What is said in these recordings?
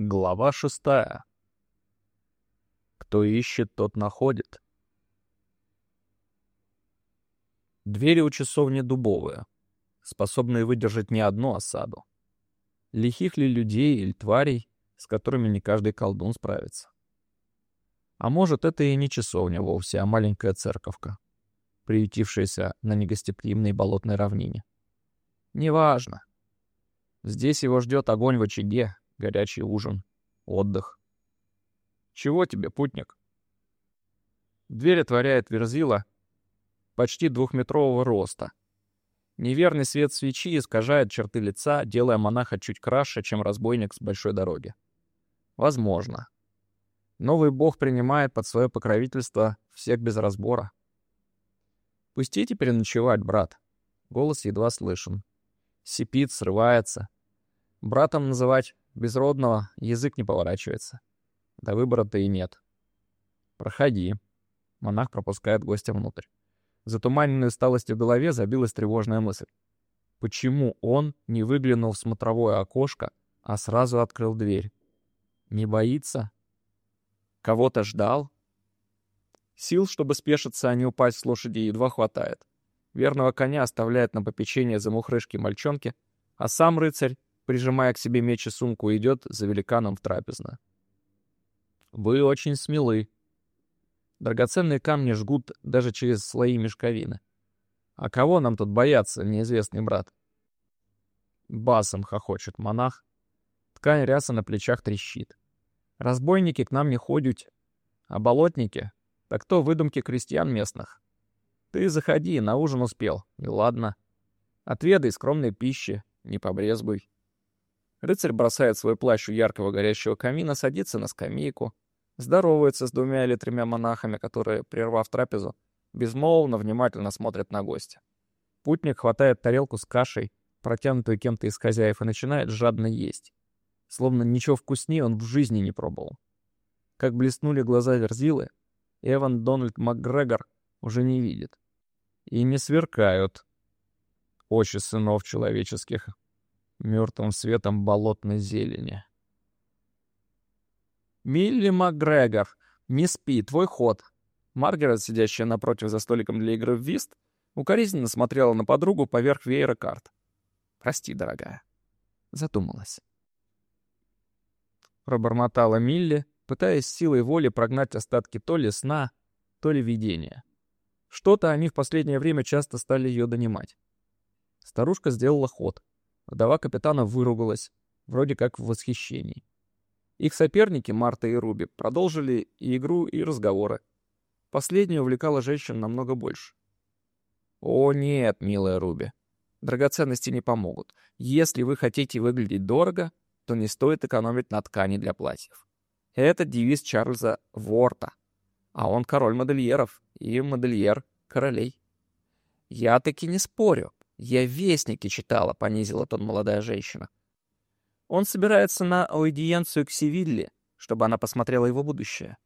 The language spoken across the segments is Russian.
Глава шестая. Кто ищет, тот находит. Двери у часовни дубовые, способные выдержать не одну осаду. Лихих ли людей или тварей, с которыми не каждый колдун справится. А может, это и не часовня вовсе, а маленькая церковка, приютившаяся на негостеприимной болотной равнине. Неважно. Здесь его ждет огонь в очаге, горячий ужин, отдых. Чего тебе, путник? Дверь отворяет верзила почти двухметрового роста. Неверный свет свечи искажает черты лица, делая монаха чуть краше, чем разбойник с большой дороги. Возможно. Новый бог принимает под свое покровительство всех без разбора. «Пустите переночевать, брат». Голос едва слышен. Сипит, срывается. Братом называть Безродного язык не поворачивается. До выбора-то и нет. Проходи. Монах пропускает гостя внутрь. Затуманенной усталостью в голове забилась тревожная мысль. Почему он не выглянул в смотровое окошко, а сразу открыл дверь? Не боится? Кого-то ждал? Сил, чтобы спешиться, а не упасть с лошади, едва хватает. Верного коня оставляет на попечение замухрышки мальчонки, а сам рыцарь прижимая к себе меч и сумку, идет за великаном в трапезно. «Вы очень смелы». Драгоценные камни жгут даже через слои мешковины. «А кого нам тут бояться, неизвестный брат?» Басом хохочет монах. Ткань ряса на плечах трещит. «Разбойники к нам не ходят, а болотники — так то выдумки крестьян местных. Ты заходи, на ужин успел, и ладно. Отведай скромной пищи, не побрезгуй». Рыцарь бросает свой плащ у яркого горящего камина, садится на скамейку, здоровается с двумя или тремя монахами, которые, прервав трапезу, безмолвно, внимательно смотрят на гостя. Путник хватает тарелку с кашей, протянутую кем-то из хозяев, и начинает жадно есть. Словно ничего вкуснее он в жизни не пробовал. Как блеснули глаза Верзилы, Эван Дональд МакГрегор уже не видит. И не сверкают очи сынов человеческих мертвым светом болотной зелени. «Милли МакГрегор, не спи, твой ход!» Маргарет, сидящая напротив за столиком для игры в вист, укоризненно смотрела на подругу поверх веера карт. «Прости, дорогая». Задумалась. Пробормотала Милли, пытаясь силой воли прогнать остатки то ли сна, то ли видения. Что-то они в последнее время часто стали ее донимать. Старушка сделала ход. Вдова капитана выругалась, вроде как в восхищении. Их соперники, Марта и Руби, продолжили и игру, и разговоры. Последняя увлекала женщин намного больше. «О нет, милая Руби, драгоценности не помогут. Если вы хотите выглядеть дорого, то не стоит экономить на ткани для платьев. Это девиз Чарльза Ворта, а он король модельеров и модельер королей. Я таки не спорю. «Я вестники читала», — понизила тон молодая женщина. «Он собирается на аудиенцию к Севилле, чтобы она посмотрела его будущее.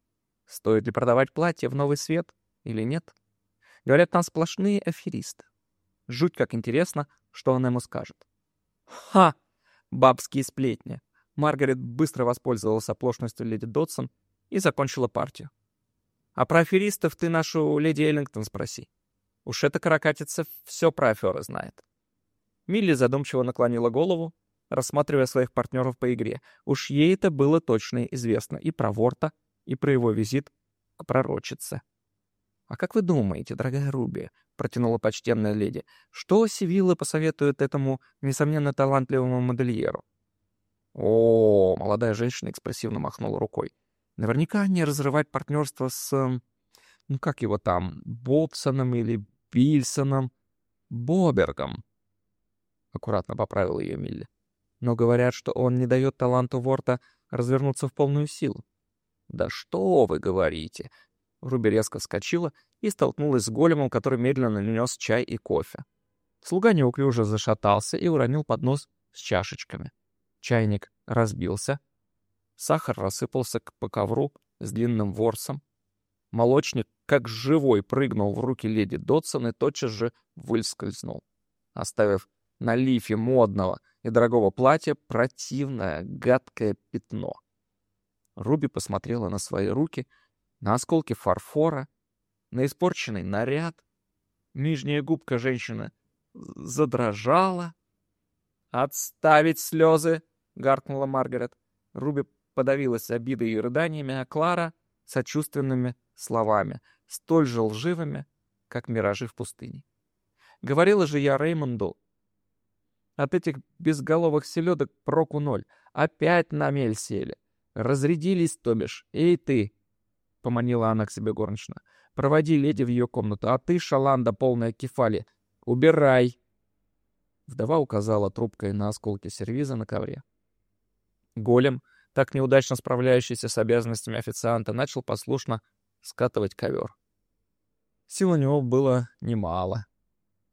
Стоит ли продавать платье в новый свет или нет? Говорят, там сплошные аферисты. Жуть как интересно, что он ему скажет». «Ха! Бабские сплетни!» Маргарет быстро воспользовалась оплошностью леди Дотсон и закончила партию. «А про аферистов ты нашу леди Эллингтон спроси. Уж эта каракатица все про аферы знает. Милли задумчиво наклонила голову, рассматривая своих партнеров по игре. Уж ей это было точно известно и про Ворта, и про его визит к пророчице. «А как вы думаете, дорогая Руби?» — протянула почтенная леди. «Что Сивилла посоветует этому, несомненно, талантливому модельеру?» «О, молодая женщина экспрессивно махнула рукой. Наверняка не разрывать партнерство с... Эм, ну как его там, Бобсоном или Пильсоном, Бобергом. Аккуратно поправил ее Милли. Но говорят, что он не дает таланту Ворта развернуться в полную силу. «Да что вы говорите!» Руби резко вскочила и столкнулась с големом, который медленно нанес чай и кофе. Слуга неуклюже зашатался и уронил поднос с чашечками. Чайник разбился. Сахар рассыпался по ковру с длинным ворсом. Молочник, как живой, прыгнул в руки леди Дотсон и тотчас же выскользнул, оставив на лифе модного и дорогого платья противное, гадкое пятно — Руби посмотрела на свои руки, на осколки фарфора, на испорченный наряд. Нижняя губка женщины задрожала. «Отставить слезы!» — гаркнула Маргарет. Руби подавилась обидой и рыданиями, а Клара — сочувственными словами, столь же лживыми, как миражи в пустыне. Говорила же я Реймонду. От этих безголовых селедок проку ноль. Опять на мель сели. Разрядились, то бишь. Эй, ты!» — поманила она к себе горнично. «Проводи леди в ее комнату, а ты, шаланда полная кефали, убирай!» Вдова указала трубкой на осколки сервиза на ковре. Голем, так неудачно справляющийся с обязанностями официанта, начал послушно скатывать ковер. Сил у него было немало.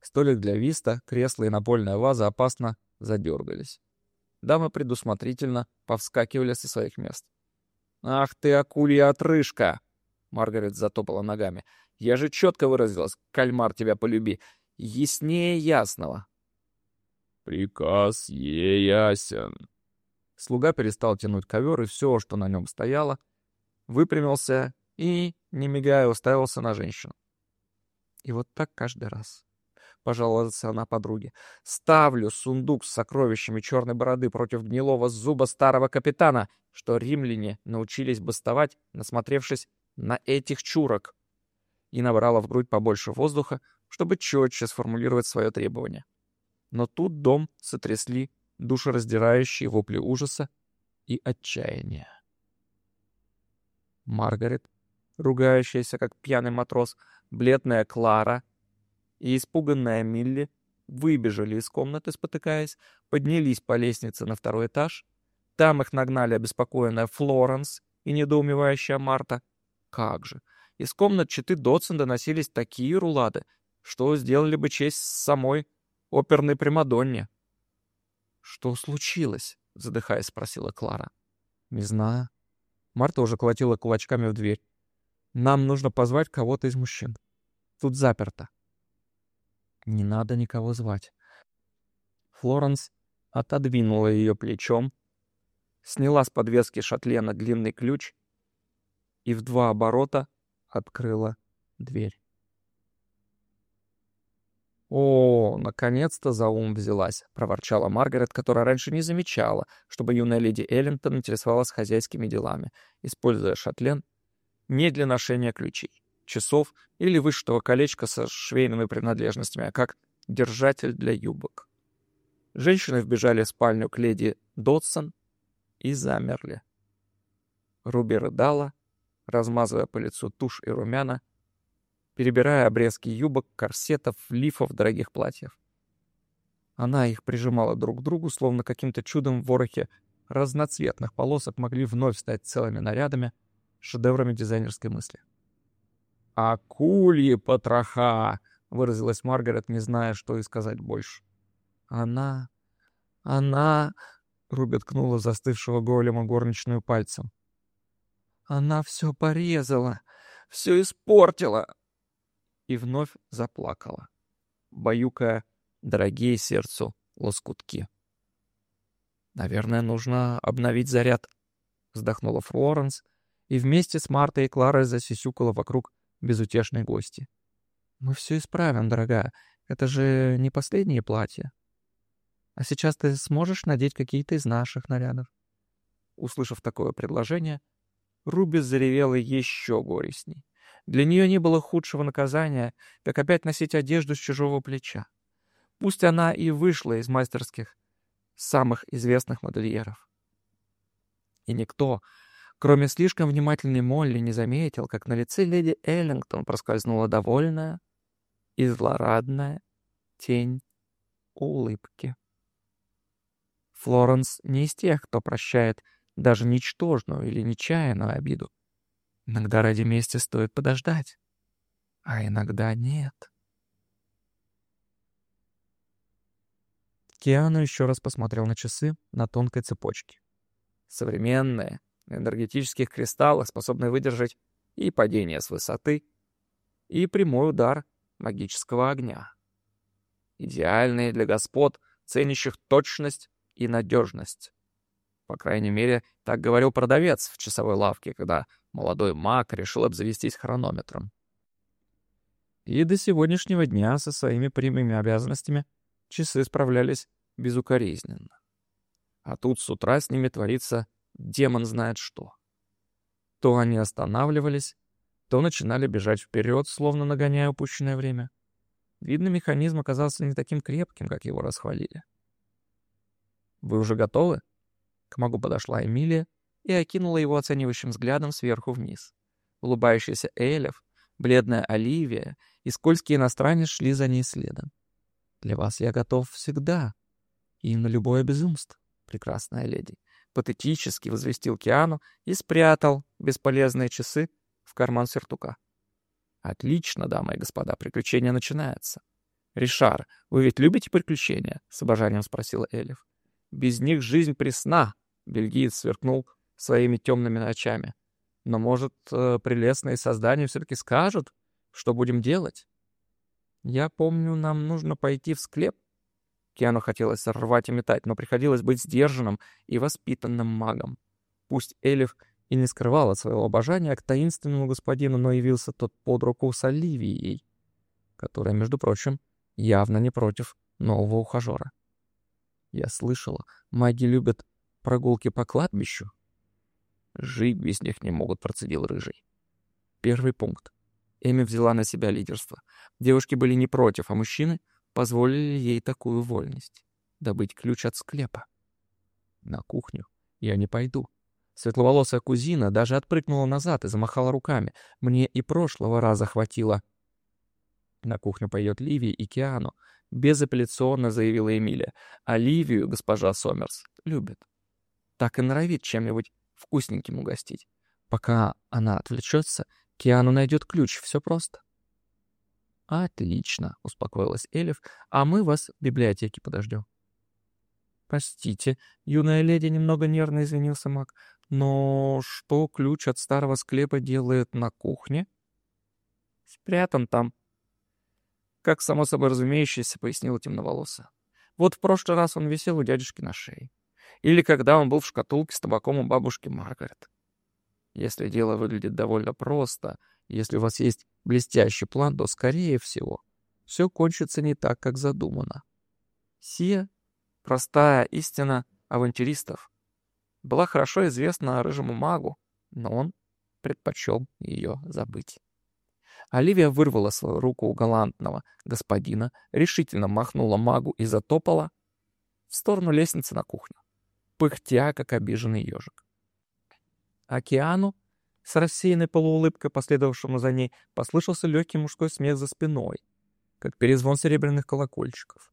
Столик для виста, кресло и напольная ваза опасно задергались. Дамы предусмотрительно повскакивали со своих мест. «Ах ты, акулья отрыжка!» Маргарет затопала ногами. «Я же четко выразилась, кальмар тебя полюби. Яснее ясного». «Приказ е ясен». Слуга перестал тянуть ковер, и все, что на нем стояло, выпрямился и, не мигая, уставился на женщину. И вот так каждый раз. — пожаловалась она подруге. «Ставлю сундук с сокровищами черной бороды против гнилого зуба старого капитана, что римляне научились бастовать, насмотревшись на этих чурок». И набрала в грудь побольше воздуха, чтобы четче сформулировать свое требование. Но тут дом сотрясли душераздирающие вопли ужаса и отчаяния. Маргарет, ругающаяся как пьяный матрос, бледная Клара — и испуганная Милли выбежали из комнаты, спотыкаясь, поднялись по лестнице на второй этаж. Там их нагнали обеспокоенная Флоренс и недоумевающая Марта. Как же! Из комнат читы Дотсон доносились такие рулады, что сделали бы честь самой оперной Примадонне. «Что случилось?» — задыхаясь, спросила Клара. «Не знаю». Марта уже колотила кулачками в дверь. «Нам нужно позвать кого-то из мужчин. Тут заперто». Не надо никого звать. Флоренс отодвинула ее плечом, сняла с подвески шатлена длинный ключ и в два оборота открыла дверь. «О, наконец-то за ум взялась», — проворчала Маргарет, которая раньше не замечала, чтобы юная леди Эллинтон интересовалась хозяйскими делами, используя шатлен не для ношения ключей часов или вышитого колечка со швейными принадлежностями, а как держатель для юбок. Женщины вбежали в спальню к леди Додсон и замерли. Руби рыдала, размазывая по лицу тушь и румяна, перебирая обрезки юбок, корсетов, лифов, дорогих платьев. Она их прижимала друг к другу, словно каким-то чудом в ворохе разноцветных полосок могли вновь стать целыми нарядами, шедеврами дизайнерской мысли. «Акульи потроха!» — выразилась Маргарет, не зная, что и сказать больше. «Она... она...» — Руби ткнула застывшего голема горничную пальцем. «Она все порезала, все испортила!» И вновь заплакала, баюкая дорогие сердцу лоскутки. «Наверное, нужно обновить заряд», — вздохнула Флоренс, и вместе с Мартой и Кларой засисюкала вокруг безутешной гости. «Мы все исправим, дорогая. Это же не последнее платье. А сейчас ты сможешь надеть какие-то из наших нарядов?» Услышав такое предложение, Руби заревела еще горестней. Для нее не было худшего наказания, как опять носить одежду с чужого плеча. Пусть она и вышла из мастерских самых известных модельеров. И никто, Кроме слишком внимательной Молли не заметил, как на лице леди Эллингтон проскользнула довольная и злорадная тень улыбки. Флоренс не из тех, кто прощает даже ничтожную или нечаянную обиду. Иногда ради мести стоит подождать, а иногда нет. Киану еще раз посмотрел на часы на тонкой цепочке. Современные, энергетических кристаллах, способные выдержать и падение с высоты, и прямой удар магического огня. Идеальные для господ, ценящих точность и надежность. По крайней мере, так говорил продавец в часовой лавке, когда молодой маг решил обзавестись хронометром. И до сегодняшнего дня со своими прямыми обязанностями часы справлялись безукоризненно. А тут с утра с ними творится демон знает что. То они останавливались, то начинали бежать вперед, словно нагоняя упущенное время. Видно, механизм оказался не таким крепким, как его расхвалили. «Вы уже готовы?» К магу подошла Эмилия и окинула его оценивающим взглядом сверху вниз. Улыбающийся Элев, бледная Оливия и скользкий иностранец шли за ней следом. «Для вас я готов всегда и на любое безумство, прекрасная леди», — патетически возвестил Киану и спрятал бесполезные часы в карман сертука. «Отлично, дамы и господа, приключение начинается». «Ришар, вы ведь любите приключения?» — с обожанием спросила Элиф. «Без них жизнь пресна», — бельгиец сверкнул своими темными очами. «Но, может, э, прелестные создания все-таки скажут, что будем делать?» «Я помню, нам нужно пойти в склеп». Киану хотелось рвать и метать, но приходилось быть сдержанным и воспитанным магом. Пусть Элиф и не скрывал от своего обожания к таинственному господину, но явился тот под руку с Оливией, которая, между прочим, явно не против нового ухажера. Я слышала, маги любят прогулки по кладбищу. Жить без них не могут, процедил Рыжий. Первый пункт. Эми взяла на себя лидерство. Девушки были не против, а мужчины позволили ей такую вольность. Добыть ключ от склепа. На кухню я не пойду. Светловолосая кузина даже отпрыгнула назад и замахала руками. Мне и прошлого раза хватило. На кухню пойдет Ливия и Киану. Безапелляционно заявила Эмилия. А Ливию госпожа Сомерс любит. Так и норовит чем-нибудь вкусненьким угостить. Пока она отвлечется, Киану найдет ключ. Все просто. «Отлично», — успокоилась Элиф, — «а мы вас в библиотеке подождем». «Простите, юная леди немного нервно извинился маг, но что ключ от старого склепа делает на кухне?» «Спрятан там», как само собой разумеющееся, пояснила темноволосая. Вот в прошлый раз он висел у дядюшки на шее. Или когда он был в шкатулке с табаком у бабушки Маргарет. Если дело выглядит довольно просто, если у вас есть блестящий план, то, скорее всего, все кончится не так, как задумано. Сия — простая истина авантюристов. Была хорошо известна рыжему магу, но он предпочел ее забыть. Оливия вырвала свою руку у галантного господина, решительно махнула магу и затопала в сторону лестницы на кухню, пыхтя, как обиженный ежик. Океану, с рассеянной полуулыбкой, последовавшему за ней, послышался легкий мужской смех за спиной, как перезвон серебряных колокольчиков.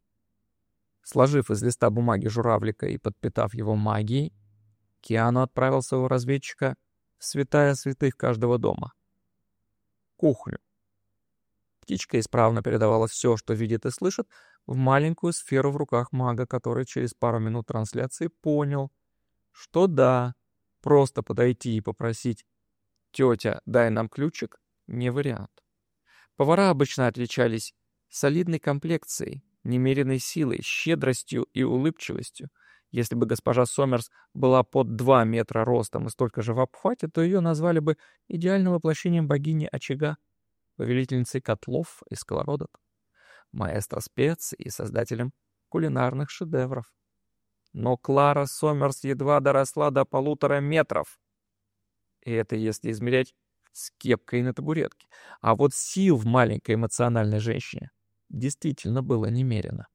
Сложив из листа бумаги журавлика и подпитав его магией, Киану отправил своего разведчика в святая святых каждого дома — кухню. Птичка исправно передавала все, что видит и слышит, в маленькую сферу в руках мага, который через пару минут трансляции понял, что да, просто подойти и попросить «Тетя, дай нам ключик» — не вариант. Повара обычно отличались солидной комплекцией, немеренной силой, щедростью и улыбчивостью. Если бы госпожа Сомерс была под 2 метра ростом и столько же в обхвате, то ее назвали бы идеальным воплощением богини очага повелительницей котлов и сковородок, маэстро специй и создателем кулинарных шедевров. Но Клара Сомерс едва доросла до полутора метров. И это если измерять с кепкой на табуретке. А вот сил в маленькой эмоциональной женщине действительно было немерено.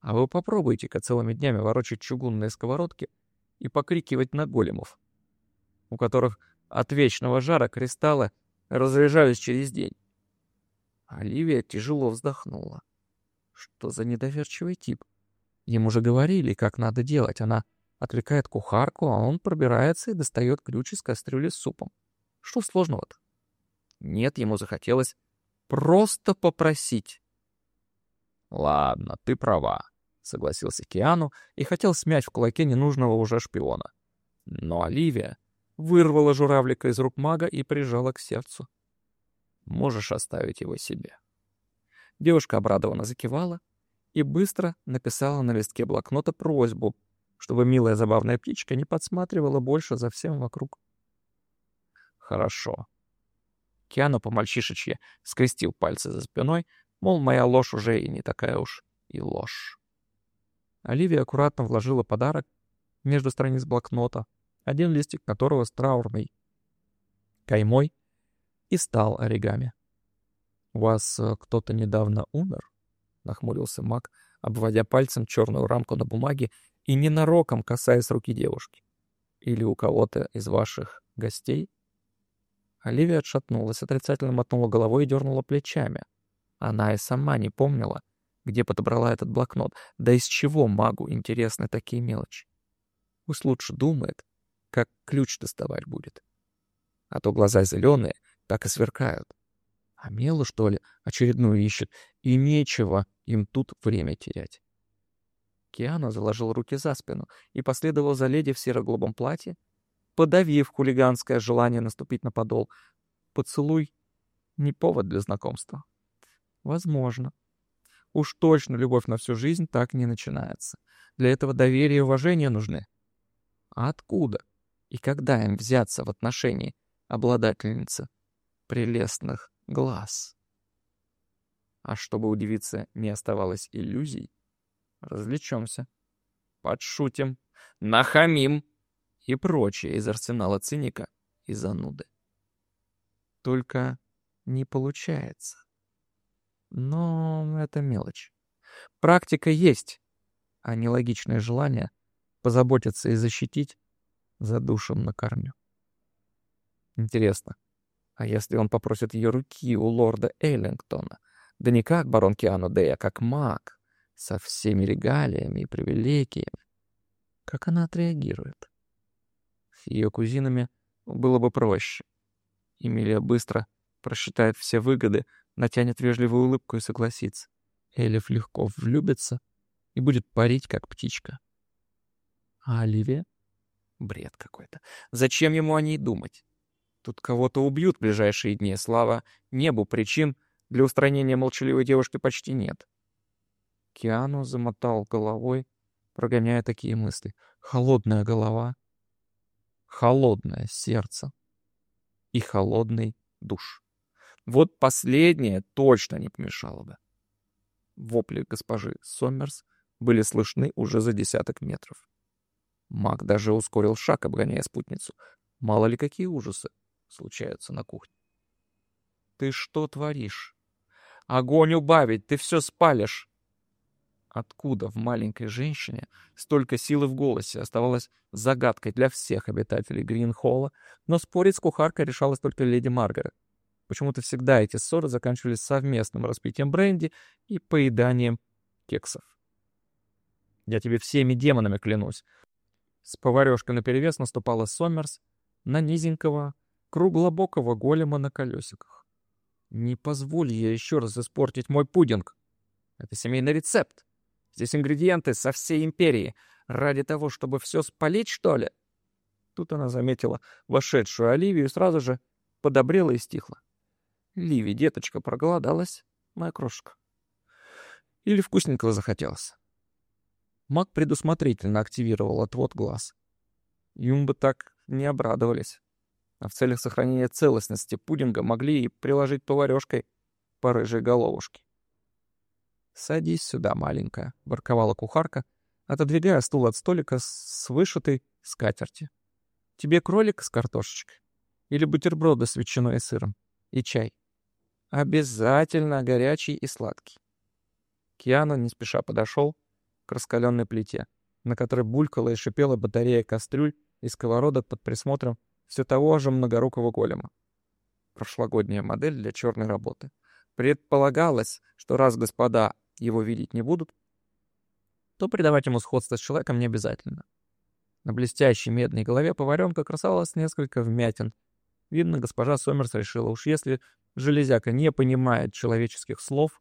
А вы попробуйте-ка целыми днями ворочать чугунные сковородки и покрикивать на големов, у которых от вечного жара кристаллы разряжались через день. Оливия тяжело вздохнула. Что за недоверчивый тип? Ему же говорили, как надо делать. Она отвлекает кухарку, а он пробирается и достает ключ из кастрюли с супом. Что сложного-то? Нет, ему захотелось просто попросить. «Ладно, ты права», — согласился Киану и хотел смять в кулаке ненужного уже шпиона. Но Оливия вырвала журавлика из рук мага и прижала к сердцу. Можешь оставить его себе». Девушка обрадованно закивала и быстро написала на листке блокнота просьбу чтобы милая забавная птичка не подсматривала больше за всем вокруг. Хорошо. Киану по-мальчишечье скрестил пальцы за спиной, мол, моя ложь уже и не такая уж и ложь. Оливия аккуратно вложила подарок между страниц блокнота, один листик которого с траурной каймой и стал оригами. «У вас э, кто-то недавно умер?» — нахмурился маг, обводя пальцем черную рамку на бумаге и ненароком касаясь руки девушки. «Или у кого-то из ваших гостей?» Оливия отшатнулась, отрицательно мотнула головой и дернула плечами. Она и сама не помнила, где подобрала этот блокнот. Да из чего магу интересны такие мелочи? Пусть лучше думает, как ключ доставать будет. А то глаза зеленые, так и сверкают. А Мелу, что ли, очередную ищет, и нечего им тут время терять. Киана заложил руки за спину и последовал за леди в серо-голубом платье, подавив хулиганское желание наступить на подол. Поцелуй — не повод для знакомства. Возможно. Уж точно любовь на всю жизнь так не начинается. Для этого доверие и уважение нужны. А откуда и когда им взяться в отношении обладательницы прелестных глаз? А чтобы у девицы не оставалось иллюзий, развлечемся, подшутим, нахамим и прочее из арсенала циника и зануды. Только не получается. Но это мелочь. Практика есть, а нелогичное желание позаботиться и защитить задушим на корню. Интересно, а если он попросит ее руки у лорда Эйлингтона? Да не как барон Киану Дэй, а как маг, со всеми регалиями и привилегиями. Как она отреагирует? С ее кузинами было бы проще. Эмилия быстро просчитает все выгоды, натянет вежливую улыбку и согласится. Элиф легко влюбится и будет парить, как птичка. А Оливия? Бред какой-то. Зачем ему о ней думать? Тут кого-то убьют в ближайшие дни. Слава небу, причин для устранения молчаливой девушки почти нет. Киану замотал головой, прогоняя такие мысли. Холодная голова, холодное сердце и холодный душ. Вот последнее точно не помешало бы. Вопли госпожи Сомерс были слышны уже за десяток метров. Маг даже ускорил шаг, обгоняя спутницу. Мало ли какие ужасы случаются на кухне. «Ты что творишь? Огонь убавить, ты все спалишь!» Откуда в маленькой женщине столько силы в голосе оставалось загадкой для всех обитателей Гринхолла, но спорить с кухаркой решалась только леди Маргарет. Почему-то всегда эти ссоры заканчивались совместным распитием бренди и поеданием кексов. Я тебе всеми демонами клянусь. С поварешкой наперевес наступала Сомерс на низенького, круглобокого голема на колесиках. Не позволь я еще раз испортить мой пудинг. Это семейный рецепт. Здесь ингредиенты со всей империи. Ради того, чтобы все спалить, что ли? Тут она заметила вошедшую Оливию и сразу же подобрела и стихла. Ливи, деточка, проголодалась, моя крошка. Или вкусненького захотелось. Маг предусмотрительно активировал отвод глаз. Им бы так не обрадовались. А в целях сохранения целостности пудинга могли и приложить поварешкой по рыжей головушке. «Садись сюда, маленькая», — ворковала кухарка, отодвигая стул от столика с вышитой скатерти. «Тебе кролик с картошечкой? Или бутерброды с ветчиной и сыром? И чай?» Обязательно горячий и сладкий. Киану не спеша подошел к раскаленной плите, на которой булькала и шипела батарея кастрюль и сковородок под присмотром все того же многорукого голема. Прошлогодняя модель для черной работы. Предполагалось, что раз господа его видеть не будут, то придавать ему сходство с человеком не обязательно. На блестящей медной голове поваренка красовалось несколько вмятин. Видно, госпожа Сомерс решила, уж если железяка не понимает человеческих слов,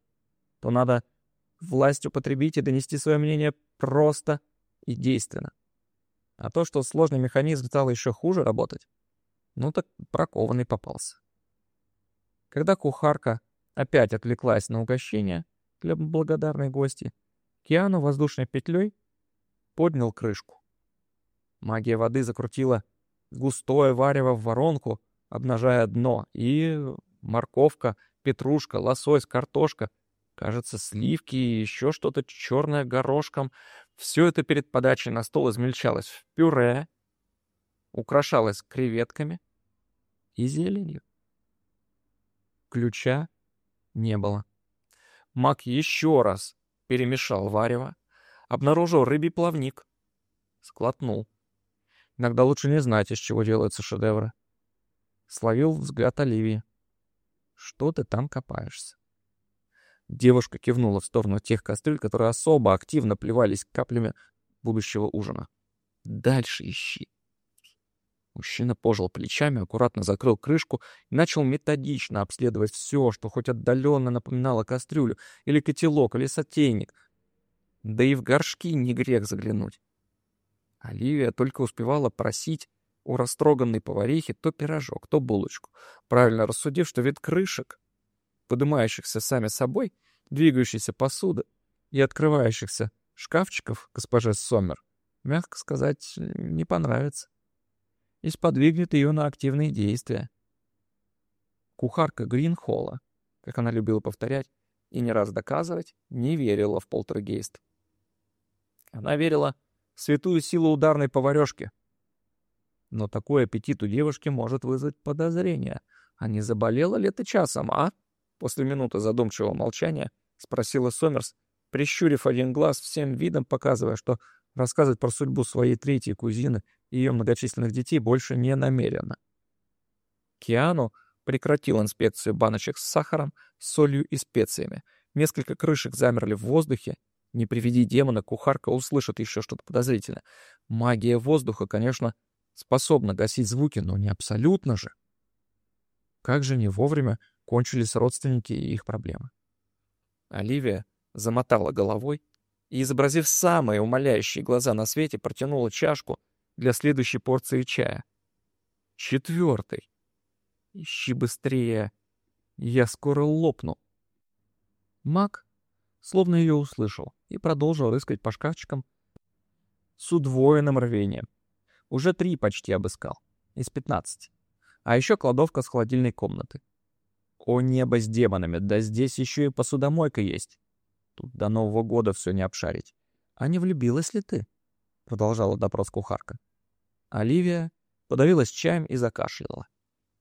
то надо власть употребить и донести свое мнение просто и действенно. А то, что сложный механизм стал еще хуже работать, ну так прокованный попался. Когда кухарка опять отвлеклась на угощение для благодарной гости, Киану воздушной петлей поднял крышку Магия воды закрутила густое варево в воронку, обнажая дно, и морковка, петрушка, лосось, картошка, кажется, сливки и еще что-то черное горошком. Все это перед подачей на стол измельчалось в пюре, украшалось креветками и зеленью. Ключа не было. Мак еще раз перемешал варево, обнаружил рыбий плавник, склотнул. Иногда лучше не знать, из чего делаются шедевры. Словил взгляд Оливии. «Что ты там копаешься?» Девушка кивнула в сторону тех кастрюль, которые особо активно плевались каплями будущего ужина. «Дальше ищи». Мужчина пожал плечами, аккуратно закрыл крышку и начал методично обследовать все, что хоть отдаленно напоминало кастрюлю, или котелок, или сотейник. Да и в горшки не грех заглянуть. Оливия только успевала просить у растроганной поварихи то пирожок, то булочку, правильно рассудив, что вид крышек, поднимающихся сами собой, двигающейся посуды и открывающихся шкафчиков госпоже Сомер, мягко сказать, не понравится и сподвигнет ее на активные действия. Кухарка Гринхолла, как она любила повторять и не раз доказывать, не верила в полтергейст. Она верила в святую силу ударной поварешки. Но такой аппетит у девушки может вызвать подозрение. А не заболела ли ты часом, а? После минуты задумчивого молчания спросила Сомерс, прищурив один глаз всем видом, показывая, что рассказывать про судьбу своей третьей кузины и ее многочисленных детей больше не намерена. Киану прекратил инспекцию баночек с сахаром, солью и специями. Несколько крышек замерли в воздухе. Не приведи демона, кухарка услышит еще что-то подозрительное. Магия воздуха, конечно, способна гасить звуки, но не абсолютно же. Как же не вовремя кончились родственники и их проблемы. Оливия замотала головой и, изобразив самые умоляющие глаза на свете, протянула чашку для следующей порции чая. Четвертый. Ищи быстрее. Я скоро лопну. Мак словно ее услышал и продолжил рыскать по шкафчикам с удвоенным рвением. Уже три почти обыскал, из пятнадцати. А еще кладовка с холодильной комнаты. О небо с демонами, да здесь еще и посудомойка есть. Тут до Нового года все не обшарить. А не влюбилась ли ты? Продолжала допрос кухарка. Оливия подавилась чаем и закашляла.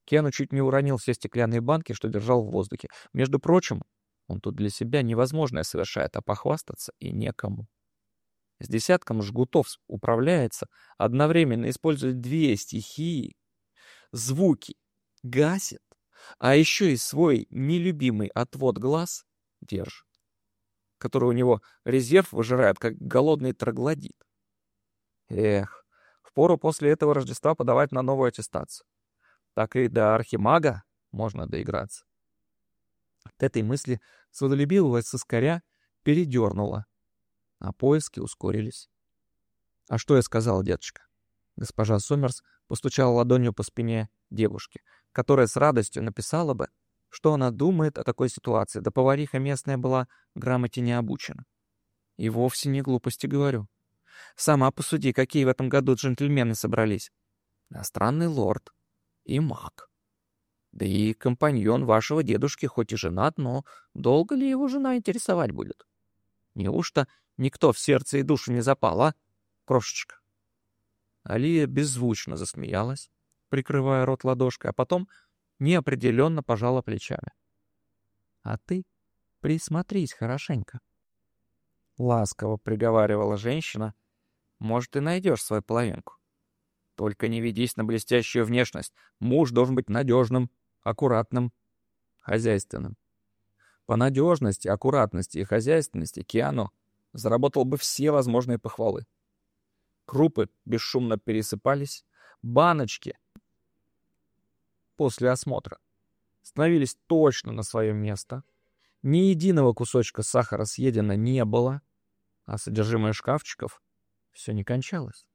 Кену чуть не уронил все стеклянные банки, что держал в воздухе. Между прочим, он тут для себя невозможное совершает, а похвастаться и некому. С десятком жгутов управляется, одновременно использует две стихии, звуки, гасит, а еще и свой нелюбимый отвод глаз держит который у него резерв выжирает, как голодный троглодит. Эх, впору после этого Рождества подавать на новую аттестацию. Так и до архимага можно доиграться. От этой мысли сводолюбивого соскоря передернуло, а поиски ускорились. «А что я сказал, деточка?» Госпожа Сомерс постучала ладонью по спине девушки, которая с радостью написала бы что она думает о такой ситуации, да повариха местная была грамоте не обучена. И вовсе не глупости говорю. Сама посуди, какие в этом году джентльмены собрались. Иностранный лорд и маг. Да и компаньон вашего дедушки хоть и женат, но долго ли его жена интересовать будет? Неужто никто в сердце и душу не запал, а, крошечка? Алия беззвучно засмеялась, прикрывая рот ладошкой, а потом неопределенно пожала плечами. «А ты присмотрись хорошенько». Ласково приговаривала женщина. «Может, и найдешь свою половинку. Только не ведись на блестящую внешность. Муж должен быть надежным, аккуратным, хозяйственным. По надежности, аккуратности и хозяйственности Киану заработал бы все возможные похвалы. Крупы бесшумно пересыпались, баночки после осмотра становились точно на свое место. Ни единого кусочка сахара съедено не было, а содержимое шкафчиков все не кончалось.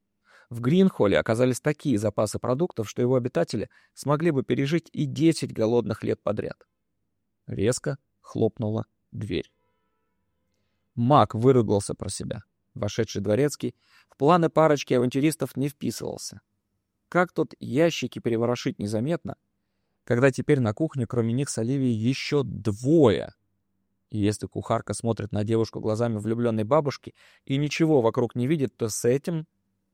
В Гринхолле оказались такие запасы продуктов, что его обитатели смогли бы пережить и 10 голодных лет подряд. Резко хлопнула дверь. Мак выругался про себя. вошедший дворецкий, в планы парочки авантюристов не вписывался. Как тут ящики переворошить незаметно, когда теперь на кухне кроме них с Оливией еще двое? И если кухарка смотрит на девушку глазами влюбленной бабушки и ничего вокруг не видит, то с этим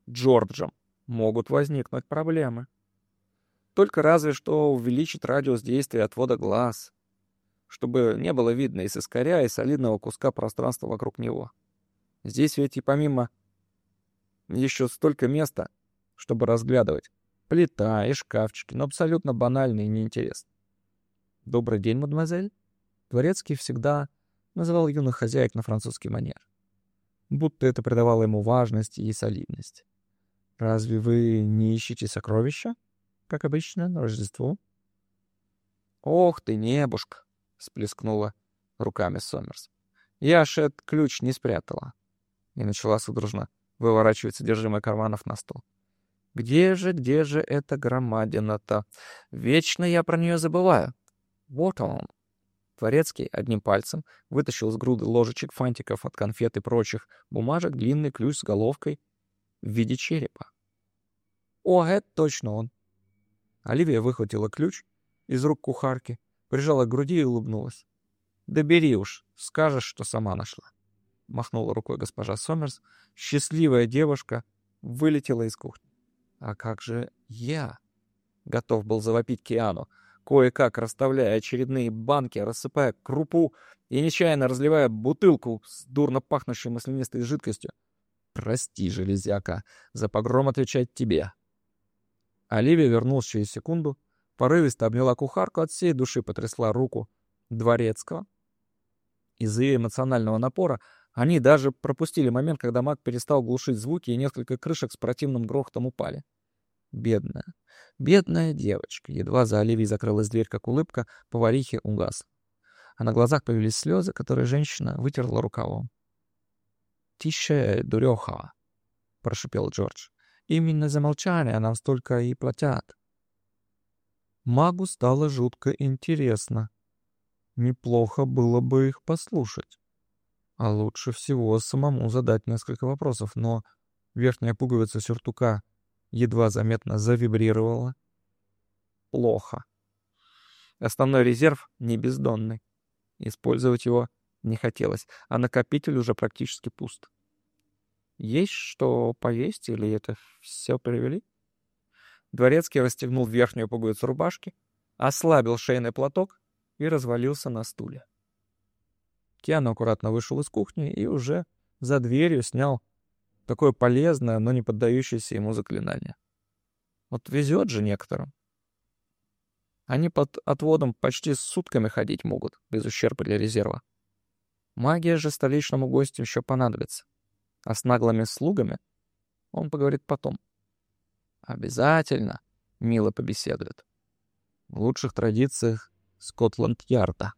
Джорджем могут возникнуть проблемы. Только разве что увеличить радиус действия отвода глаз, чтобы не было видно и соскоря, и солидного куска пространства вокруг него. Здесь ведь и помимо еще столько места, чтобы разглядывать. Плита и шкафчики, но абсолютно банально и неинтересно. «Добрый день, мадемуазель». Дворецкий всегда называл юных хозяек на французский манер. Будто это придавало ему важность и солидность. «Разве вы не ищете сокровища, как обычно, на Рождество?» «Ох ты, небушка!» — сплескнула руками Сомерс. «Я ж этот ключ не спрятала». И начала судорожно выворачивать содержимое карманов на стол. «Где же, где же эта громадина-то? Вечно я про нее забываю. Вот он». Творецкий одним пальцем вытащил с груды ложечек, фантиков от конфет и прочих бумажек длинный ключ с головкой в виде черепа. «О, это точно он!» Оливия выхватила ключ из рук кухарки, прижала к груди и улыбнулась. «Да бери уж, скажешь, что сама нашла». Махнула рукой госпожа Сомерс. Счастливая девушка вылетела из кухни. «А как же я?» Готов был завопить Киану, кое-как расставляя очередные банки, рассыпая крупу и нечаянно разливая бутылку с дурно пахнущей маслянистой жидкостью. «Прости, железяка, за погром отвечать тебе». Оливия вернулась через секунду, порывисто обняла кухарку, от всей души потрясла руку дворецкого. Из-за ее эмоционального напора они даже пропустили момент, когда маг перестал глушить звуки, и несколько крышек с противным грохотом упали. Бедная, бедная девочка. Едва за Оливией закрылась дверь, как улыбка, поварихи угасла. А на глазах появились слезы, которые женщина вытерла рукавом. «Тише, дуреха!» — прошипел Джордж. «Именно за молчание нам столько и платят». Магу стало жутко интересно. Неплохо было бы их послушать. А лучше всего самому задать несколько вопросов, но верхняя пуговица сюртука едва заметно завибрировала. Плохо. Основной резерв не бездонный. Использовать его не хотелось, а накопитель уже практически пуст. Есть что повесить или это все привели? Дворецкий расстегнул верхнюю пуговицу рубашки, ослабил шейный платок и развалился на стуле. Киану аккуратно вышел из кухни и уже за дверью снял такое полезное, но не поддающееся ему заклинание. Вот везет же некоторым. Они под отводом почти сутками ходить могут, без ущерба для резерва. Магия же столичному гостю еще понадобится. А с наглыми слугами он поговорит потом. Обязательно мило побеседует. В лучших традициях Скотланд-Ярда.